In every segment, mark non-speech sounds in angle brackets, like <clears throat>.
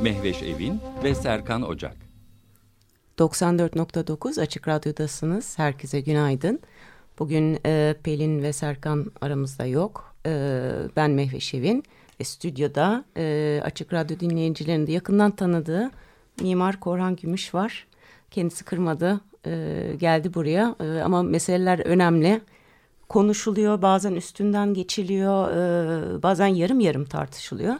Mehveş Evin ve Serkan Ocak. 94.9 Açık Radyo'dasınız. Herkese günaydın. Bugün e, Pelin ve Serkan aramızda yok. E, ben Mehveş Evin ve stüdyoda e, Açık Radyo dinleyicilerinin yakından tanıdığı Mimar Korhan Gümüş var. Kendisi kırmadı, e, geldi buraya e, ama meseleler önemli konuşuluyor, bazen üstünden geçiliyor, e, bazen yarım yarım tartışılıyor.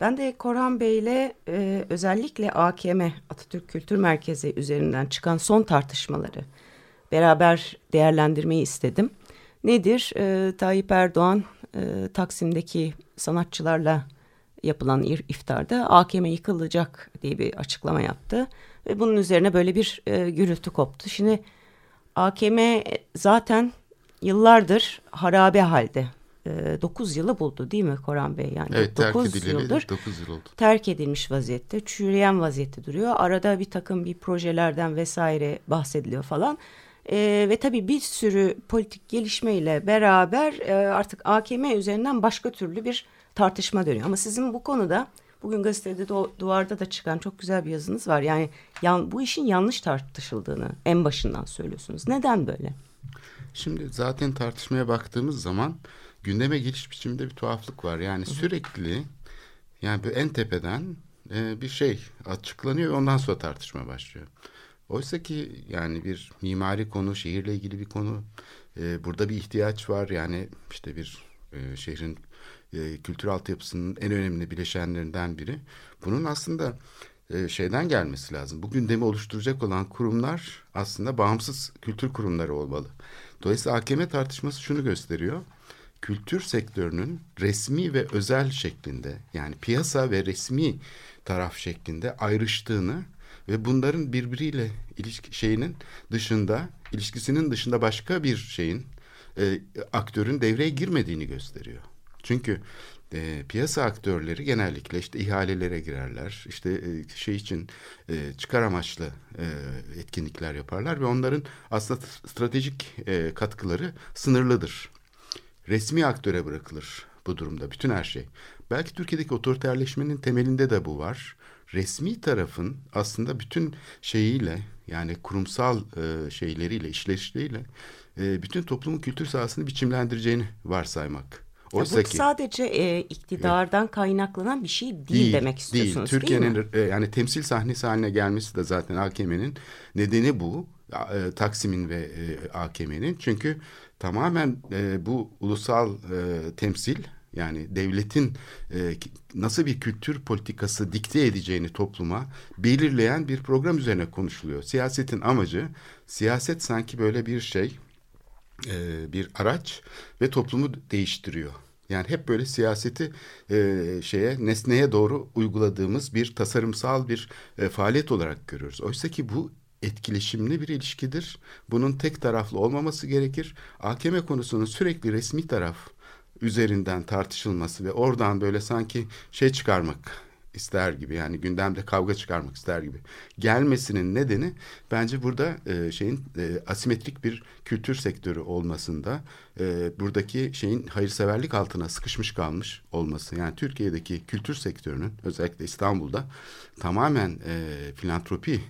Ben de Korhan Bey'le e, özellikle AKM Atatürk Kültür Merkezi üzerinden çıkan son tartışmaları beraber değerlendirmeyi istedim. Nedir? E, Tayyip Erdoğan e, Taksim'deki sanatçılarla yapılan iftarda AKM yıkılacak diye bir açıklama yaptı. Ve bunun üzerine böyle bir e, gürültü koptu. Şimdi AKM zaten yıllardır harabe halde. E, ee, 9 yılı buldu değil mi Koran Bey? Yani evet terk edileli 9 yıl oldu. Terk edilmiş vaziyette, çürüyen vaziyette duruyor. Arada bir takım bir projelerden vesaire bahsediliyor falan. E, ve tabii bir sürü politik gelişmeyle beraber e, artık AKM üzerinden başka türlü bir tartışma dönüyor. Ama sizin bu konuda bugün gazetede de, duvarda da çıkan çok güzel bir yazınız var. Yani yan, bu işin yanlış tartışıldığını en başından söylüyorsunuz. Neden böyle? Şimdi zaten tartışmaya baktığımız zaman gündeme geliş biçiminde bir tuhaflık var. Yani sürekli yani en tepeden e, bir şey açıklanıyor ve ondan sonra tartışma başlıyor. Oysa ki yani bir mimari konu, şehirle ilgili bir konu. E, burada bir ihtiyaç var. Yani işte bir e, şehrin e, kültür altyapısının en önemli bileşenlerinden biri. Bunun aslında e, şeyden gelmesi lazım. Bu gündemi oluşturacak olan kurumlar aslında bağımsız kültür kurumları olmalı. Dolayısıyla AKM tartışması şunu gösteriyor. Kültür sektörünün resmi ve özel şeklinde yani piyasa ve resmi taraf şeklinde ayrıştığını ve bunların birbiriyle ilişki şeyinin dışında ilişkisinin dışında başka bir şeyin e, aktörün devreye girmediğini gösteriyor. Çünkü e, piyasa aktörleri genellikle işte ihalelere girerler. İşte e, şey için e, çıkar amaçlı e, etkinlikler yaparlar ve onların aslında stratejik e, katkıları sınırlıdır. Resmi aktöre bırakılır bu durumda bütün her şey. Belki Türkiye'deki otoriterleşmenin temelinde de bu var. Resmi tarafın aslında bütün şeyiyle yani kurumsal e, şeyleriyle, işleyişleriyle e, bütün toplumun kültür sahasını biçimlendireceğini varsaymak. Oysa ya bu ki, sadece e, iktidardan evet. kaynaklanan bir şey değil, değil demek istiyorsunuz değil. Türkiye'nin e, yani temsil sahnesi haline gelmesi de zaten AKM'nin nedeni bu. E, Taksim'in ve e, AKM'nin çünkü tamamen e, bu ulusal e, temsil yani devletin e, nasıl bir kültür politikası dikte edeceğini topluma belirleyen bir program üzerine konuşuluyor. Siyasetin amacı siyaset sanki böyle bir şey e, bir araç ve toplumu değiştiriyor. Yani hep böyle siyaseti e, şeye nesneye doğru uyguladığımız bir tasarımsal bir e, faaliyet olarak görüyoruz. Oysa ki bu etkileşimli bir ilişkidir. Bunun tek taraflı olmaması gerekir. AKM konusunun sürekli resmi taraf üzerinden tartışılması ve oradan böyle sanki şey çıkarmak ister gibi yani gündemde kavga çıkarmak ister gibi gelmesinin nedeni bence burada e, şeyin e, asimetrik bir kültür sektörü olmasında e, buradaki şeyin hayırseverlik altına sıkışmış kalmış olması yani Türkiye'deki kültür sektörünün özellikle İstanbul'da tamamen e, filantropi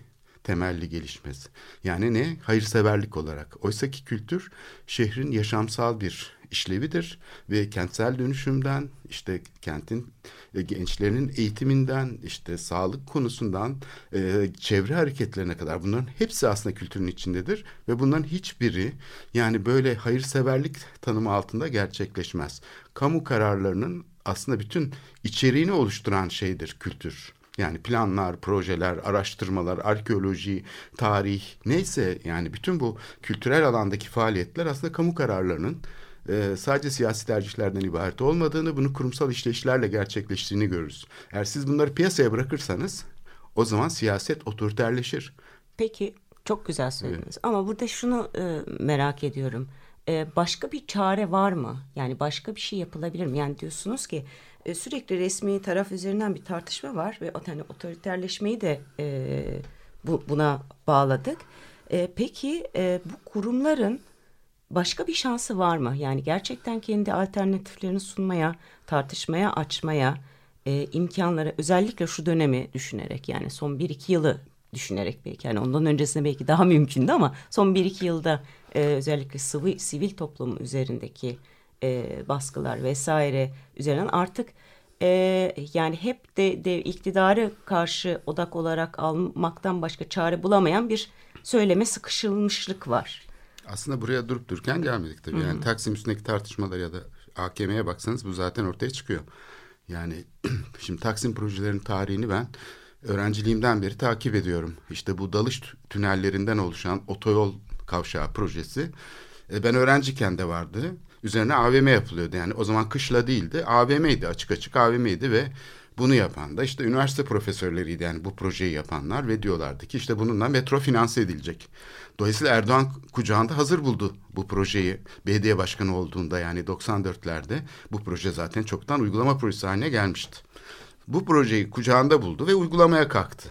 temelli gelişmesi. Yani ne? Hayırseverlik olarak. Oysa ki kültür şehrin yaşamsal bir işlevidir ve kentsel dönüşümden işte kentin e, gençlerinin eğitiminden işte sağlık konusundan e, çevre hareketlerine kadar bunların hepsi aslında kültürün içindedir ve bunların hiçbiri yani böyle hayırseverlik tanımı altında gerçekleşmez. Kamu kararlarının aslında bütün içeriğini oluşturan şeydir kültür. Yani planlar, projeler, araştırmalar, arkeoloji, tarih neyse yani bütün bu kültürel alandaki faaliyetler aslında kamu kararlarının e, sadece siyasi tercihlerden ibaret olmadığını, bunu kurumsal işleyişlerle gerçekleştiğini görürüz. Eğer siz bunları piyasaya bırakırsanız O zaman siyaset otoriterleşir. Peki çok güzel söylediniz evet. ama burada şunu e, merak ediyorum. E, başka bir çare var mı? Yani başka bir şey yapılabilir mi? Yani diyorsunuz ki e, sürekli resmi taraf üzerinden bir tartışma var ve hani otoriterleşmeyi de e, bu, buna bağladık. E, peki e, bu kurumların başka bir şansı var mı? Yani gerçekten kendi alternatiflerini sunmaya, tartışmaya, açmaya, e, imkanları özellikle şu dönemi düşünerek yani son bir iki yılı düşünerek belki yani ondan öncesinde belki daha mümkündü ama son bir iki yılda e, özellikle sıvı, sivil toplum üzerindeki e, baskılar vesaire üzerinden artık e, yani hep de, de iktidarı karşı odak olarak almaktan başka çare bulamayan bir söyleme sıkışılmışlık var. Aslında buraya durup dururken gelmedik tabii. Hı -hı. Yani Taksim üstündeki tartışmalar ya da AKM'ye baksanız bu zaten ortaya çıkıyor. Yani <clears throat> şimdi Taksim projelerinin tarihini ben öğrenciliğimden beri takip ediyorum. İşte bu dalış tünellerinden oluşan otoyol kavşağı projesi. E, ben öğrenciyken de vardı. Üzerine AVM yapılıyordu. Yani o zaman kışla değildi. AVM'ydi açık açık AVM'ydi ve bunu yapan da işte üniversite profesörleriydi yani bu projeyi yapanlar ve diyorlardı ki işte bununla metro finanse edilecek. Dolayısıyla Erdoğan kucağında hazır buldu bu projeyi. Belediye başkanı olduğunda yani 94'lerde bu proje zaten çoktan uygulama projesi haline gelmişti. Bu projeyi kucağında buldu ve uygulamaya kalktı.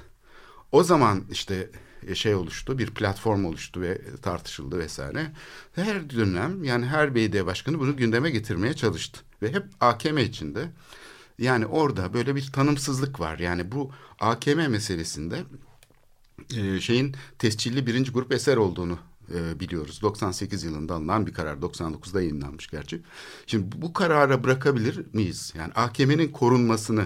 O zaman işte şey oluştu, bir platform oluştu ve tartışıldı vesaire. Her dönem yani her belediye başkanı bunu gündeme getirmeye çalıştı. Ve hep AKM içinde yani orada böyle bir tanımsızlık var. Yani bu AKM meselesinde e, şeyin tescilli birinci grup eser olduğunu e, biliyoruz. 98 yılında alınan bir karar. 99'da yayınlanmış gerçi. Şimdi bu karara bırakabilir miyiz? Yani AKM'nin korunmasını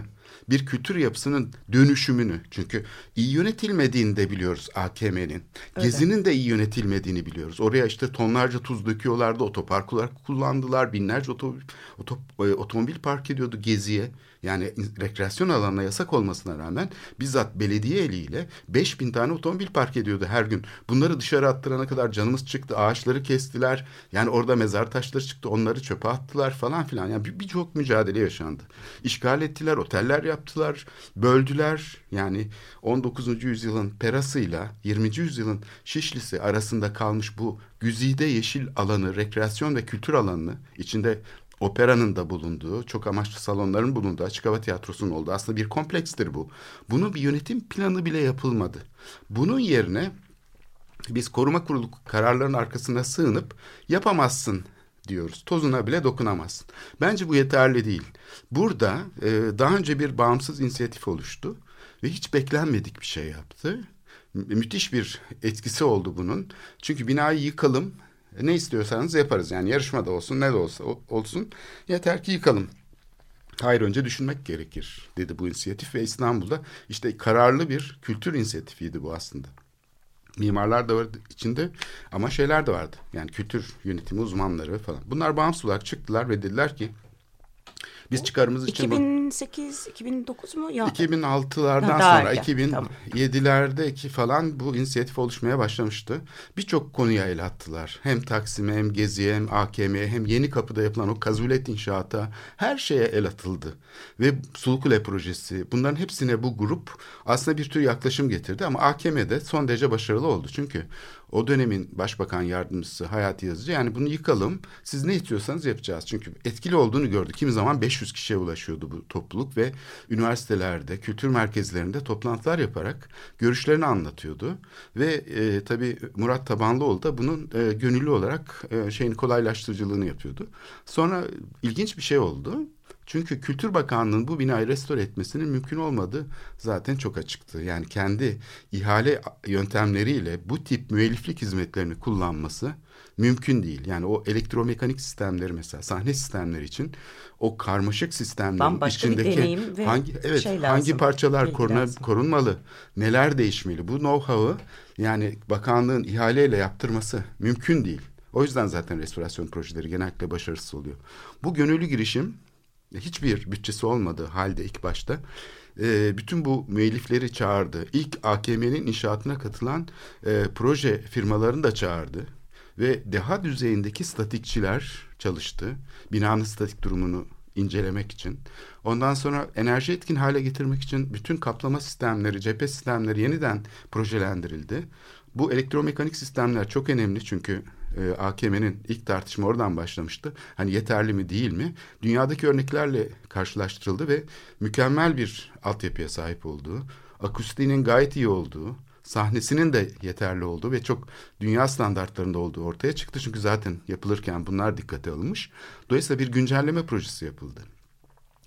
bir kültür yapısının dönüşümünü çünkü iyi yönetilmediğini de biliyoruz AKM'nin. Gezi'nin de iyi yönetilmediğini biliyoruz. Oraya işte tonlarca tuz döküyorlardı, otopark olarak kullandılar. Binlerce otop, e, otomobil park ediyordu Gezi'ye. Yani rekreasyon alanına yasak olmasına rağmen bizzat belediye eliyle 5000 tane otomobil park ediyordu her gün. Bunları dışarı attırana kadar canımız çıktı. Ağaçları kestiler. Yani orada mezar taşları çıktı. Onları çöpe attılar falan filan. Yani birçok bir mücadele yaşandı. İşgal ettiler, oteller yaptılar, böldüler. Yani 19. yüzyılın Perası'yla 20. yüzyılın Şişlisi arasında kalmış bu güzide yeşil alanı, rekreasyon ve kültür alanını içinde operanın da bulunduğu, çok amaçlı salonların bulunduğu açık hava tiyatrosunun olduğu aslında bir komplekstir bu. Bunun bir yönetim planı bile yapılmadı. Bunun yerine biz koruma kurulu kararlarının arkasına sığınıp yapamazsın diyoruz. Tozuna bile dokunamazsın. Bence bu yeterli değil. Burada e, daha önce bir bağımsız inisiyatif oluştu ve hiç beklenmedik bir şey yaptı. Müthiş bir etkisi oldu bunun. Çünkü binayı yıkalım, ne istiyorsanız yaparız. Yani yarışma da olsun ne de olsa olsun yeter ki yıkalım. Hayır önce düşünmek gerekir dedi bu inisiyatif ve İstanbul'da işte kararlı bir kültür inisiyatifiydi bu aslında. Mimarlar da vardı içinde ama şeyler de vardı. Yani kültür yönetimi uzmanları falan. Bunlar bağımsız olarak çıktılar ve dediler ki biz çıkarımız için 2008 2009 mu ya? 2006'lardan sonra 2007'lerdeki tamam. falan bu inisiyatif oluşmaya başlamıştı. Birçok konuya el attılar. Hem Taksim'e hem Gezi'ye hem AKM'ye hem Yeni Kapı'da yapılan o kazulet inşaata her şeye el atıldı. Ve Sulukule projesi bunların hepsine bu grup aslında bir tür yaklaşım getirdi ama AKM'de son derece başarılı oldu. Çünkü o dönemin başbakan yardımcısı Hayati Yazıcı yani bunu yıkalım siz ne istiyorsanız yapacağız. Çünkü etkili olduğunu gördük. Kimi zaman 500 kişiye ulaşıyordu bu topluluk ve üniversitelerde, kültür merkezlerinde toplantılar yaparak görüşlerini anlatıyordu. Ve e, tabii Murat Tabanlıoğlu da bunun e, gönüllü olarak e, şeyin kolaylaştırıcılığını yapıyordu. Sonra ilginç bir şey oldu. Çünkü Kültür Bakanlığı'nın bu binayı restore etmesinin mümkün olmadığı zaten çok açıktı. Yani kendi ihale yöntemleriyle bu tip müelliflik hizmetlerini kullanması mümkün değil. Yani o elektromekanik sistemleri mesela sahne sistemleri için o karmaşık sistemlerin Bambaşka içindeki hangi evet şey lazım, hangi parçalar koruna, korunmalı, neler değişmeli bu know-how'ı yani bakanlığın ihaleyle yaptırması mümkün değil. O yüzden zaten restorasyon projeleri genellikle başarısız oluyor. Bu gönüllü girişim hiçbir bütçesi olmadığı halde ilk başta e, bütün bu müellifleri çağırdı. İlk AKM'nin inşaatına katılan e, proje firmalarını da çağırdı. Ve deha düzeyindeki statikçiler çalıştı. Binanın statik durumunu incelemek için. Ondan sonra enerji etkin hale getirmek için bütün kaplama sistemleri, cephe sistemleri yeniden projelendirildi. Bu elektromekanik sistemler çok önemli çünkü e, AKM'nin ilk tartışma oradan başlamıştı. Hani yeterli mi değil mi? Dünyadaki örneklerle karşılaştırıldı ve mükemmel bir altyapıya sahip olduğu, akustiğinin gayet iyi olduğu, sahnesinin de yeterli olduğu ve çok dünya standartlarında olduğu ortaya çıktı. Çünkü zaten yapılırken bunlar dikkate alınmış. Dolayısıyla bir güncelleme projesi yapıldı.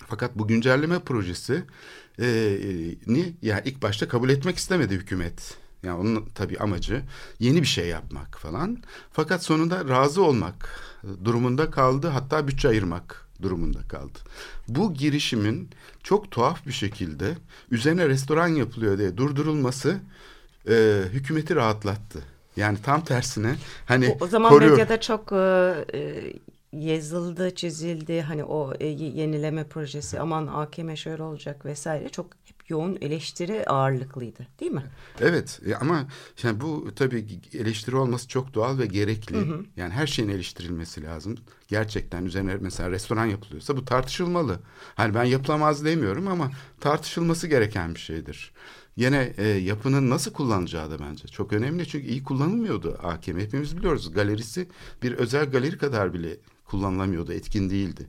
Fakat bu güncelleme projesi e, ni yani ilk başta kabul etmek istemedi hükümet. Yani onun tabii amacı yeni bir şey yapmak falan. Fakat sonunda razı olmak durumunda kaldı. Hatta bütçe ayırmak durumunda kaldı. Bu girişimin çok tuhaf bir şekilde üzerine restoran yapılıyor diye durdurulması e, hükümeti rahatlattı. Yani tam tersine hani o, o zaman koruyor. medyada çok e, yazıldı, çizildi. Hani o e, yenileme projesi aman AKM şöyle olacak vesaire çok yoğun eleştiri ağırlıklıydı değil mi? Evet e, ama yani bu tabii eleştiri olması çok doğal ve gerekli. Hı hı. Yani her şeyin eleştirilmesi lazım. Gerçekten üzerine mesela restoran yapılıyorsa bu tartışılmalı. Hani ben yapılamaz demiyorum ama tartışılması gereken bir şeydir. Yine e, yapının nasıl kullanacağı da bence çok önemli. Çünkü iyi kullanılmıyordu AKM. Hepimiz biliyoruz galerisi bir özel galeri kadar bile kullanılamıyordu, etkin değildi.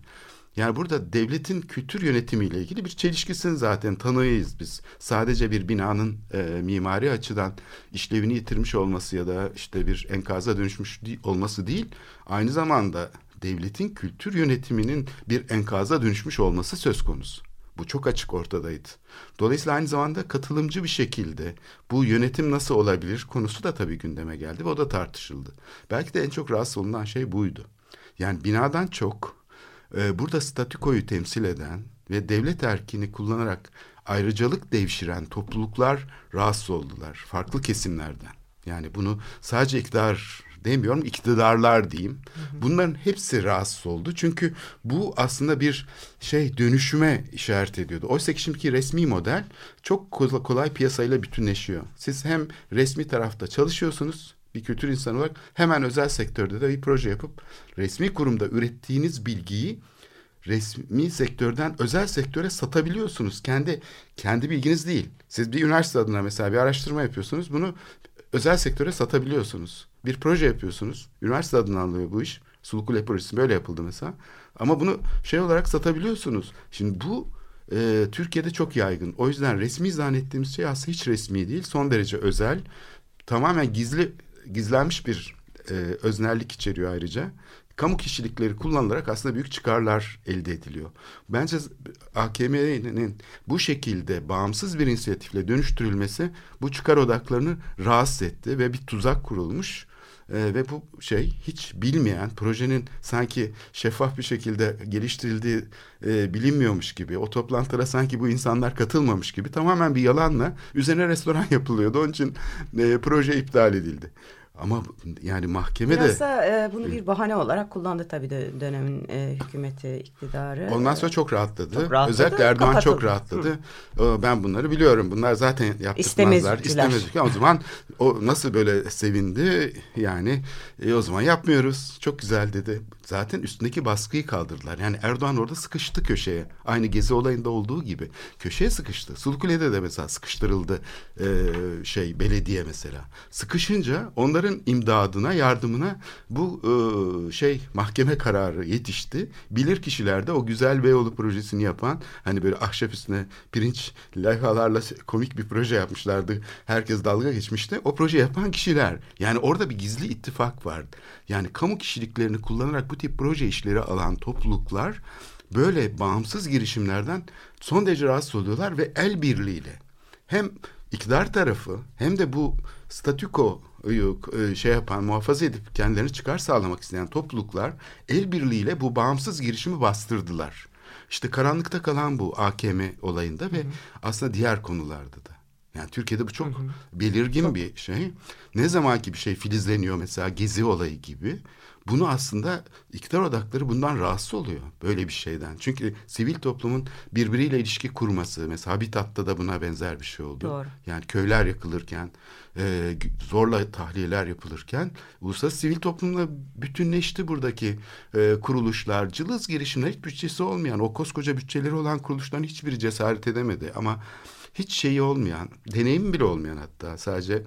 Yani burada devletin kültür yönetimiyle ilgili bir çelişkisini zaten tanıyız biz. Sadece bir binanın e, mimari açıdan işlevini yitirmiş olması ya da işte bir enkaza dönüşmüş olması değil, aynı zamanda devletin kültür yönetiminin bir enkaza dönüşmüş olması söz konusu. Bu çok açık ortadaydı. Dolayısıyla aynı zamanda katılımcı bir şekilde bu yönetim nasıl olabilir konusu da tabii gündeme geldi ve o da tartışıldı. Belki de en çok rahatsız olunan şey buydu. Yani binadan çok e, burada statükoyu temsil eden ve devlet erkini kullanarak ayrıcalık devşiren topluluklar rahatsız oldular. Farklı kesimlerden. Yani bunu sadece iktidar demiyorum iktidarlar diyeyim. Bunların hepsi rahatsız oldu. Çünkü bu aslında bir şey dönüşüme işaret ediyordu. Oysa ki şimdiki resmi model çok kolay piyasayla bütünleşiyor. Siz hem resmi tarafta çalışıyorsunuz bir kültür insanı olarak hemen özel sektörde de bir proje yapıp resmi kurumda ürettiğiniz bilgiyi resmi sektörden özel sektöre satabiliyorsunuz. Kendi kendi bilginiz değil. Siz bir üniversite adına mesela bir araştırma yapıyorsunuz. Bunu özel sektöre satabiliyorsunuz. Bir proje yapıyorsunuz. Üniversite adına alıyor bu iş. Sulukule projesi böyle yapıldı mesela. Ama bunu şey olarak satabiliyorsunuz. Şimdi bu e, Türkiye'de çok yaygın. O yüzden resmi zannettiğimiz şey aslında hiç resmi değil. Son derece özel. Tamamen gizli gizlenmiş bir e, öznellik içeriyor ayrıca. Kamu kişilikleri kullanılarak aslında büyük çıkarlar elde ediliyor. Bence AKM'nin bu şekilde bağımsız bir inisiyatifle dönüştürülmesi bu çıkar odaklarını rahatsız etti ve bir tuzak kurulmuş. Ee, ve bu şey hiç bilmeyen projenin sanki şeffaf bir şekilde geliştirildiği e, bilinmiyormuş gibi o toplantılara sanki bu insanlar katılmamış gibi tamamen bir yalanla üzerine restoran <laughs> yapılıyordu. Onun için e, proje iptal edildi. Ama yani mahkeme Biraz de... Biraz da e, bunu bir bahane olarak kullandı tabii de dönemin e, hükümeti, iktidarı. Ondan sonra çok rahatladı. Çok rahatladı Özellikle Erdoğan kapatıldı. çok rahatladı. Hı. Ben bunları biliyorum. Bunlar zaten yaptırmazlar. İstemezler. O zaman o nasıl böyle sevindi yani e, o zaman yapmıyoruz. Çok güzel dedi. Zaten üstündeki baskıyı kaldırdılar. Yani Erdoğan orada sıkıştı köşeye. Aynı Gezi olayında olduğu gibi. Köşeye sıkıştı. Sulukule'de de mesela sıkıştırıldı e, şey belediye mesela. Sıkışınca onları onların imdadına, yardımına bu e, şey mahkeme kararı yetişti. Bilir kişiler de o güzel Beyoğlu projesini yapan hani böyle ahşap üstüne pirinç levhalarla komik bir proje yapmışlardı. Herkes dalga geçmişti. O proje yapan kişiler. Yani orada bir gizli ittifak vardı. Yani kamu kişiliklerini kullanarak bu tip proje işleri alan topluluklar böyle bağımsız girişimlerden son derece rahatsız oluyorlar ve el birliğiyle hem iktidar tarafı hem de bu statüko e, şey yapan, muhafaza edip kendilerini çıkar sağlamak isteyen topluluklar el birliğiyle bu bağımsız girişimi bastırdılar. İşte karanlıkta kalan bu AKM olayında ve hı hı. aslında diğer konularda da. Yani Türkiye'de bu çok hı hı. belirgin çok. bir şey. Ne zaman ki bir şey filizleniyor mesela Gezi olayı gibi bunu aslında iktidar odakları bundan rahatsız oluyor böyle bir şeyden. Çünkü sivil toplumun birbiriyle ilişki kurması mesela Habitat'ta da buna benzer bir şey oldu. Doğru. Yani köyler yakılırken e, zorla tahliyeler yapılırken uluslararası sivil toplumla bütünleşti buradaki e, kuruluşlar. Cılız girişimler hiç bütçesi olmayan o koskoca bütçeleri olan kuruluşların hiçbiri cesaret edemedi ama hiç şeyi olmayan deneyim bile olmayan hatta sadece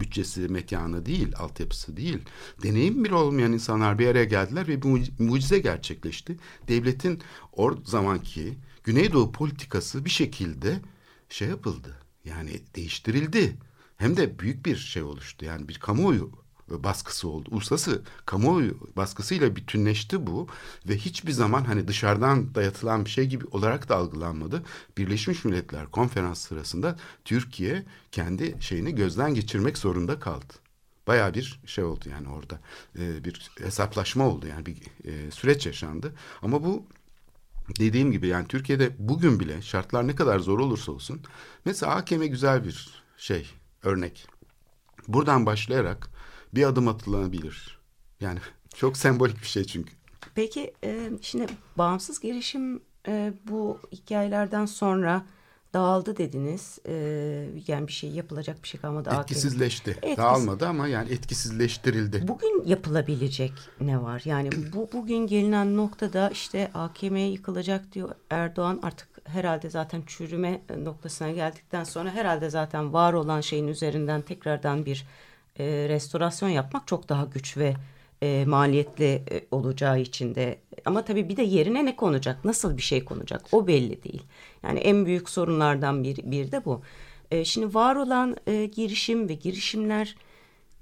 bütçesi, mekanı değil, altyapısı değil. Deneyim bile olmayan insanlar bir araya geldiler ve bu mucize gerçekleşti. Devletin o zamanki Güneydoğu politikası bir şekilde şey yapıldı. Yani değiştirildi. Hem de büyük bir şey oluştu. Yani bir kamuoyu baskısı oldu. Uluslararası kamuoyu baskısıyla bütünleşti bu ve hiçbir zaman hani dışarıdan dayatılan bir şey gibi olarak da algılanmadı. Birleşmiş Milletler konferans sırasında Türkiye kendi şeyini gözden geçirmek zorunda kaldı. Baya bir şey oldu yani orada e, bir hesaplaşma oldu yani bir e, süreç yaşandı. Ama bu dediğim gibi yani Türkiye'de bugün bile şartlar ne kadar zor olursa olsun mesela AKM güzel bir şey örnek. Buradan başlayarak bir adım atılabilir. Yani <laughs> çok sembolik bir şey çünkü. Peki e, şimdi bağımsız girişim e, bu hikayelerden sonra dağıldı dediniz. E, yani bir şey yapılacak bir şey kalmadı. Etkisizleşti. Etkisiz. Dağılmadı ama yani etkisizleştirildi. Bugün yapılabilecek ne var? Yani bu bugün gelinen noktada işte AKM yıkılacak diyor Erdoğan artık herhalde zaten çürüme noktasına geldikten sonra herhalde zaten var olan şeyin üzerinden tekrardan bir e, restorasyon yapmak çok daha güç ve e, maliyetli e, olacağı için de. Ama tabii bir de yerine ne konacak? Nasıl bir şey konacak? O belli değil. Yani en büyük sorunlardan bir, bir de bu. E, şimdi var olan e, girişim ve girişimler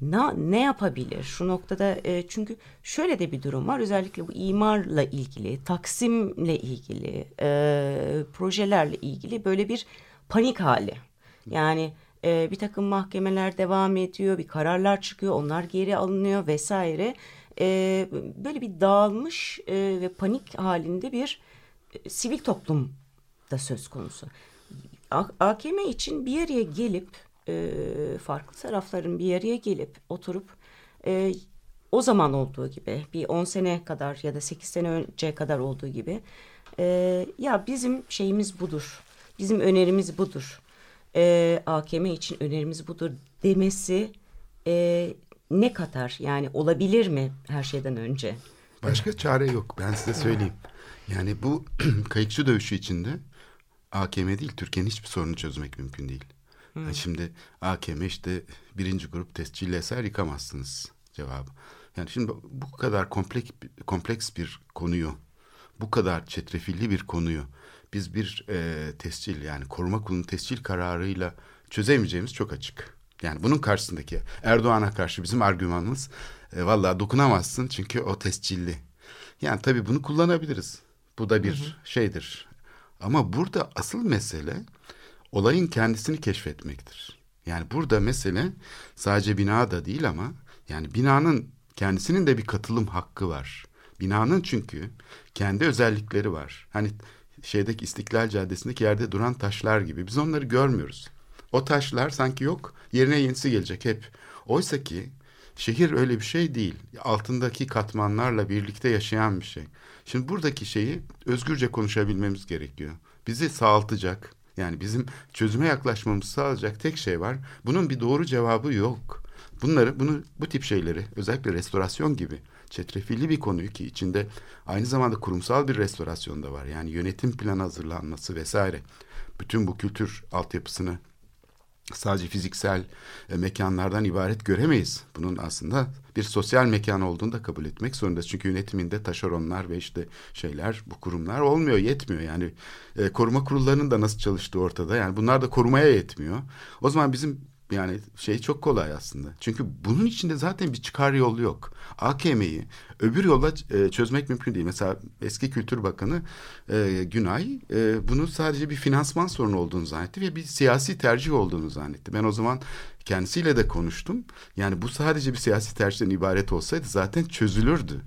ne, ne yapabilir? Şu noktada e, çünkü şöyle de bir durum var. Özellikle bu imarla ilgili taksimle ilgili e, projelerle ilgili böyle bir panik hali. Yani e, bir takım mahkemeler devam ediyor, bir kararlar çıkıyor, onlar geri alınıyor vesaire. E, böyle bir dağılmış e, ve panik halinde bir e, sivil toplum da söz konusu. AKM için bir araya gelip e, farklı tarafların bir araya gelip oturup e, o zaman olduğu gibi bir 10 sene kadar ya da 8 sene önce kadar olduğu gibi e, ya bizim şeyimiz budur. Bizim önerimiz budur e, AKM için önerimiz budur demesi e, ne kadar yani olabilir mi her şeyden önce? Başka çare yok ben size söyleyeyim. Yani bu <clears throat> kayıkçı dövüşü içinde AKM değil Türkiye'nin hiçbir sorunu çözmek mümkün değil. Hmm. Yani şimdi AKM işte birinci grup tescilli eser yıkamazsınız cevabı. Yani şimdi bu kadar kompleks, kompleks bir konuyu, bu kadar çetrefilli bir konuyu biz bir e, tescil yani koruma kurulunun tescil kararıyla çözemeyeceğimiz çok açık. Yani bunun karşısındaki Erdoğan'a karşı bizim argümanımız e, vallahi dokunamazsın çünkü o tescilli. Yani tabii bunu kullanabiliriz. Bu da bir hı hı. şeydir. Ama burada asıl mesele olayın kendisini keşfetmektir. Yani burada mesele sadece bina da değil ama yani binanın kendisinin de bir katılım hakkı var. Binanın çünkü kendi özellikleri var. Hani şeydeki İstiklal Caddesi'ndeki yerde duran taşlar gibi. Biz onları görmüyoruz. O taşlar sanki yok, yerine yenisi gelecek hep. Oysa ki şehir öyle bir şey değil. Altındaki katmanlarla birlikte yaşayan bir şey. Şimdi buradaki şeyi özgürce konuşabilmemiz gerekiyor. Bizi sağaltacak, yani bizim çözüme yaklaşmamızı sağlayacak tek şey var. Bunun bir doğru cevabı yok. Bunları, bunu, bu tip şeyleri özellikle restorasyon gibi çetrefilli bir konuyu ki içinde aynı zamanda kurumsal bir restorasyon da var. Yani yönetim planı hazırlanması vesaire. Bütün bu kültür altyapısını sadece fiziksel e, mekanlardan ibaret göremeyiz. Bunun aslında bir sosyal mekan olduğunu da kabul etmek zorundayız. Çünkü yönetiminde taşeronlar ve işte şeyler bu kurumlar olmuyor, yetmiyor. Yani e, koruma kurullarının da nasıl çalıştığı ortada. Yani bunlar da korumaya yetmiyor. O zaman bizim yani şey çok kolay aslında. Çünkü bunun içinde zaten bir çıkar yolu yok. AKM'yi öbür yolla e, çözmek mümkün değil. Mesela eski Kültür Bakanı e, Günay e, bunu sadece bir finansman sorunu olduğunu zannetti ve bir siyasi tercih olduğunu zannetti. Ben o zaman kendisiyle de konuştum. Yani bu sadece bir siyasi tercihten ibaret olsaydı zaten çözülürdü.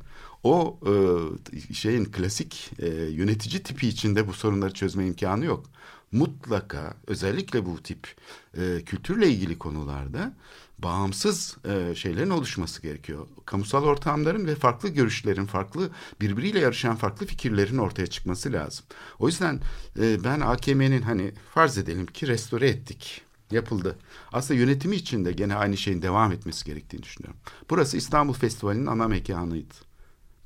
O e, şeyin klasik e, yönetici tipi içinde bu sorunları çözme imkanı yok. Mutlaka özellikle bu tip e, kültürle ilgili konularda bağımsız e, şeylerin oluşması gerekiyor. Kamusal ortamların ve farklı görüşlerin, farklı birbiriyle yarışan farklı fikirlerin ortaya çıkması lazım. O yüzden e, ben AKM'nin hani farz edelim ki restore ettik yapıldı. Aslında yönetimi için de gene aynı şeyin devam etmesi gerektiğini düşünüyorum. Burası İstanbul Festivali'nin ana mekanıydı.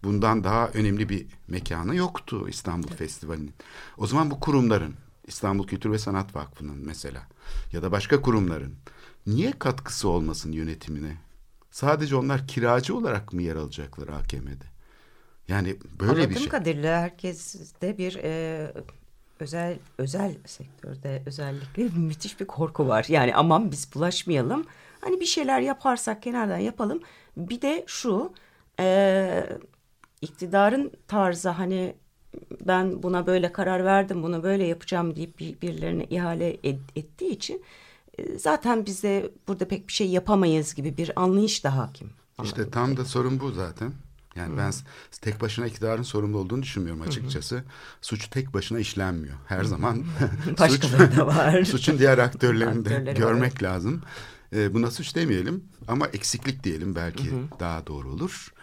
Bundan daha önemli bir mekanı yoktu İstanbul evet. Festivali'nin. O zaman bu kurumların, İstanbul Kültür ve Sanat Vakfı'nın mesela ya da başka kurumların niye katkısı olmasın yönetimine? Sadece onlar kiracı olarak mı yer alacaklar AKM'de? Yani böyle Anladığım bir şey. kadarıyla herkeste bir e, özel özel sektörde özellikle <laughs> müthiş bir korku var. Yani aman biz bulaşmayalım. Hani bir şeyler yaparsak kenardan yapalım. Bir de şu e, iktidarın tarzı hani ben buna böyle karar verdim bunu böyle yapacağım deyip bir, birilerine ihale ed, ettiği için e, zaten biz de burada pek bir şey yapamayız gibi bir anlayış da hakim. İşte tam da sorun bu zaten. Yani Hı. ben tek başına iktidarın sorumlu olduğunu düşünmüyorum açıkçası. Hı. Suç tek başına işlenmiyor. Her zaman <laughs> suç, da var. <laughs> suçun diğer aktörlerini de görmek var. lazım. Ee, buna suç demeyelim ama eksiklik diyelim belki Hı. daha doğru olur.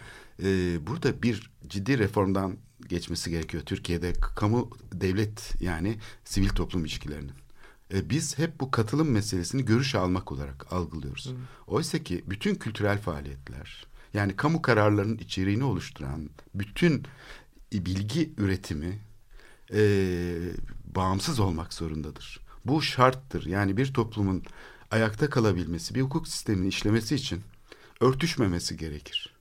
Ee, burada bir ciddi reformdan geçmesi gerekiyor Türkiye'de kamu devlet yani sivil toplum ilişkilerinin. Ee, biz hep bu katılım meselesini görüş almak olarak algılıyoruz. Hı. Oysa ki bütün kültürel faaliyetler yani kamu kararlarının içeriğini oluşturan bütün bilgi üretimi e, bağımsız olmak zorundadır. Bu şarttır. Yani bir toplumun ayakta kalabilmesi, bir hukuk sisteminin işlemesi için örtüşmemesi gerekir.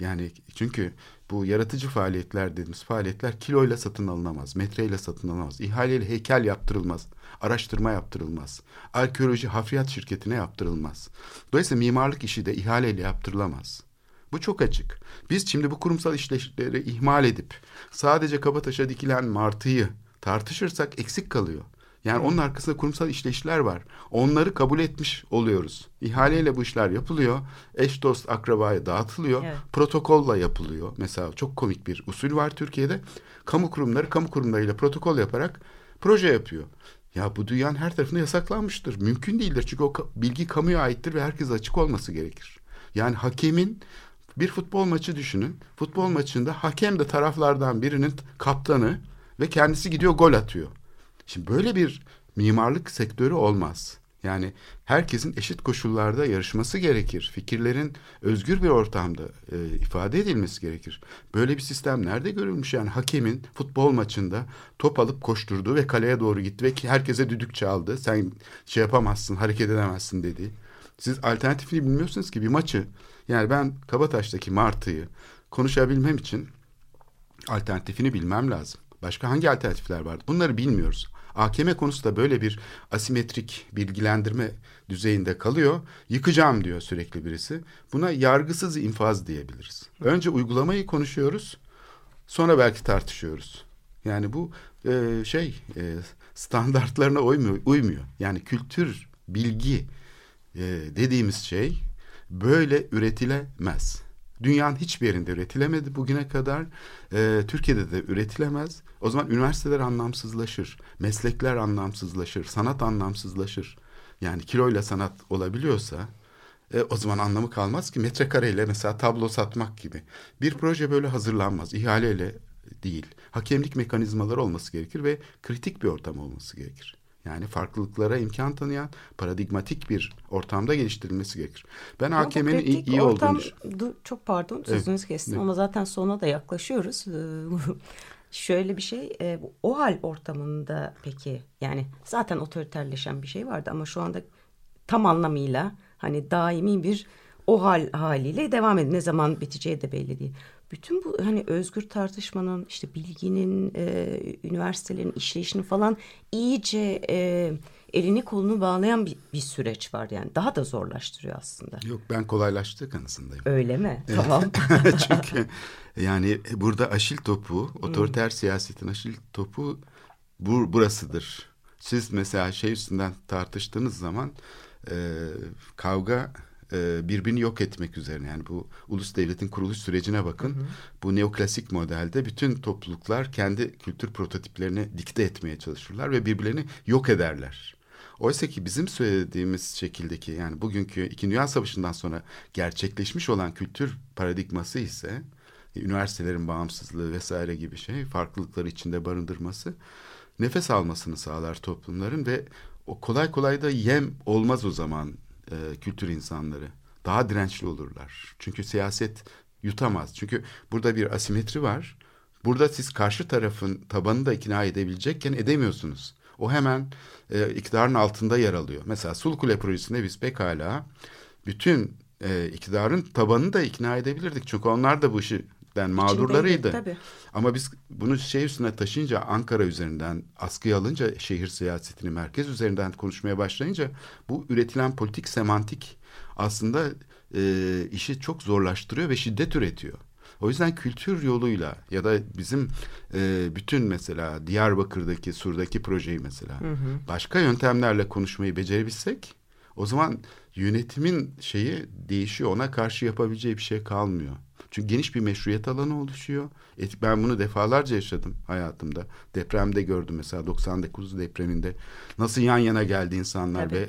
Yani çünkü bu yaratıcı faaliyetler dediğimiz faaliyetler kiloyla satın alınamaz, metreyle satın alınamaz, ihaleyle heykel yaptırılmaz, araştırma yaptırılmaz, arkeoloji hafriyat şirketine yaptırılmaz. Dolayısıyla mimarlık işi de ihaleyle yaptırılamaz. Bu çok açık. Biz şimdi bu kurumsal işleşleri ihmal edip sadece Kabataş'a dikilen martıyı tartışırsak eksik kalıyor. Yani onun arkasında kurumsal işleyişler var. Onları kabul etmiş oluyoruz. İhaleyle bu işler yapılıyor. Eş dost akrabaya dağıtılıyor. Evet. Protokolla yapılıyor. Mesela çok komik bir usul var Türkiye'de. Kamu kurumları kamu kurumlarıyla protokol yaparak proje yapıyor. Ya bu dünyanın her tarafında yasaklanmıştır. Mümkün değildir. Çünkü o bilgi kamuya aittir ve herkes açık olması gerekir. Yani hakemin bir futbol maçı düşünün. Futbol maçında hakem de taraflardan birinin kaptanı ve kendisi gidiyor gol atıyor. Şimdi böyle bir mimarlık sektörü olmaz. Yani herkesin eşit koşullarda yarışması gerekir. Fikirlerin özgür bir ortamda e, ifade edilmesi gerekir. Böyle bir sistem nerede görülmüş? Yani hakemin futbol maçında top alıp koşturdu ve kaleye doğru gitti ve herkese düdük çaldı. Sen şey yapamazsın, hareket edemezsin dedi. Siz alternatifini bilmiyorsunuz ki bir maçı. Yani ben Kabataş'taki Martı'yı konuşabilmem için alternatifini bilmem lazım. Başka hangi alternatifler vardı? Bunları bilmiyoruz. AKM konusu da böyle bir asimetrik bilgilendirme düzeyinde kalıyor. Yıkacağım diyor sürekli birisi. Buna yargısız infaz diyebiliriz. Önce uygulamayı konuşuyoruz. Sonra belki tartışıyoruz. Yani bu e, şey e, standartlarına uymuyor, uymuyor. Yani kültür, bilgi e, dediğimiz şey böyle üretilemez. Dünyanın hiçbir yerinde üretilemedi bugüne kadar. E, Türkiye'de de üretilemez. O zaman üniversiteler anlamsızlaşır, meslekler anlamsızlaşır, sanat anlamsızlaşır. Yani kiloyla sanat olabiliyorsa e, o zaman anlamı kalmaz ki metrekareyle mesela tablo satmak gibi. Bir proje böyle hazırlanmaz. ihaleyle değil. Hakemlik mekanizmaları olması gerekir ve kritik bir ortam olması gerekir. Yani farklılıklara imkan tanıyan paradigmatik bir ortamda geliştirilmesi gerekir. Ben ama AKM'nin iyi, iyi ortam, olduğunu Çok pardon sözünüzü evet. kestim evet. ama zaten sona da yaklaşıyoruz. Şöyle bir şey e, o hal ortamında peki yani zaten otoriterleşen bir şey vardı ama şu anda tam anlamıyla hani daimi bir o hal haliyle devam ediyor. Ne zaman biteceği de belli değil. Bütün bu hani özgür tartışmanın işte bilginin e, üniversitelerin işleyişini falan iyice e, elini kolunu bağlayan bir, bir süreç var yani daha da zorlaştırıyor aslında. Yok ben kolaylaştığı kanısındayım. Öyle mi? Tamam. <laughs> Çünkü yani burada aşil topu otoriter hmm. siyasetin aşil topu bu, burasıdır. Siz mesela şey üstünden tartıştığınız zaman e, kavga e, birbirini yok etmek üzerine. Yani bu ulus devletin kuruluş sürecine bakın. Hı hı. Bu neoklasik modelde bütün topluluklar kendi kültür prototiplerini dikte etmeye çalışırlar ve birbirlerini yok ederler. Oysa ki bizim söylediğimiz şekildeki yani bugünkü İkinci Dünya Savaşı'ndan sonra gerçekleşmiş olan kültür paradigması ise üniversitelerin bağımsızlığı vesaire gibi şey farklılıkları içinde barındırması nefes almasını sağlar toplumların ve o kolay kolay da yem olmaz o zaman e, kültür insanları. Daha dirençli olurlar. Çünkü siyaset yutamaz. Çünkü burada bir asimetri var. Burada siz karşı tarafın tabanını da ikna edebilecekken edemiyorsunuz. O hemen e, iktidarın altında yer alıyor. Mesela Sulkule projesinde biz pekala bütün e, iktidarın tabanını da ikna edebilirdik. Çünkü onlar da bu işi den mağdurlarıydı. Tabii. Ama biz bunu şey üstüne taşıyınca Ankara üzerinden askıya alınca şehir siyasetini merkez üzerinden konuşmaya başlayınca bu üretilen politik semantik aslında e, işi çok zorlaştırıyor ve şiddet üretiyor. O yüzden kültür yoluyla ya da bizim e, bütün mesela Diyarbakır'daki Sur'daki projeyi mesela hı hı. başka yöntemlerle konuşmayı becerebilsek o zaman yönetimin şeyi değişiyor. Ona karşı yapabileceği bir şey kalmıyor. Çünkü geniş bir meşruiyet alanı oluşuyor. Ben bunu defalarca yaşadım hayatımda. Depremde gördüm mesela 99 depreminde. Nasıl yan yana geldi insanlar Tabii. ve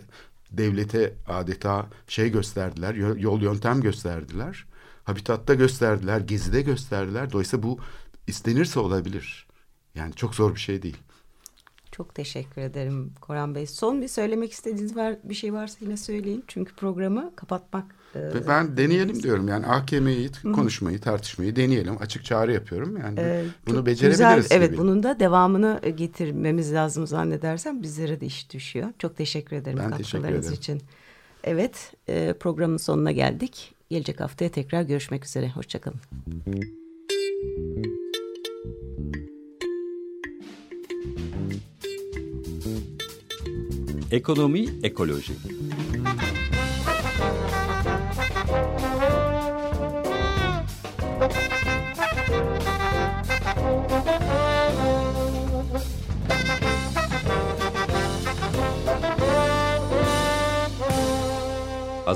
devlete adeta şey gösterdiler, yol yöntem gösterdiler. Habitatta gösterdiler, gezide gösterdiler. Dolayısıyla bu istenirse olabilir. Yani çok zor bir şey değil. Çok teşekkür ederim Koran Bey. Son bir söylemek istediğiniz var bir şey varsa yine söyleyin. Çünkü programı kapatmak. E, ben deneyelim diyorum. Yani AKM'yi konuşmayı, tartışmayı deneyelim. Açık çağrı yapıyorum. Yani ee, bunu becerebiliriz. Güzel, gibi. evet bunun da devamını getirmemiz lazım zannedersem bizlere de iş düşüyor. Çok teşekkür ederim ben katkılarınız teşekkür için. Evet e, programın sonuna geldik. Gelecek haftaya tekrar görüşmek üzere. Hoşçakalın. Ekonomi Ekoloji